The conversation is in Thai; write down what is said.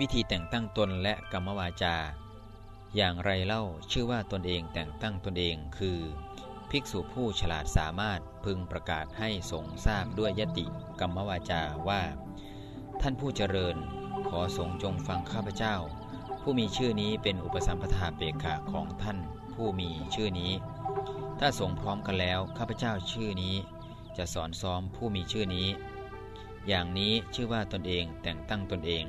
วิธีแต่งตั้งตนและกรรมวาจา อย่างไรเล่าชื่อว่าตนเองแต่งตั้งตนเองคือ ภิกษุผู้ฉลาดสามารถพึงประกาศให้สงทราบด้วยยติกรรมวาจาว่า ท่านผู้เจริญขอสงจงฟังข้าพเจ้า ผู้มีชื่อนี้เป็นอุปสัมปทาเปกขาของท่านผู้มีชื่อนี้ ถ้าสงพร้อมกันแล้วข้าพเจ้าชื่อนี้ จะสอนซ้อมผู้มีชื่อนี้ อย่างนี้ชื่อว่าตนเองแต่งตั้งตนเอง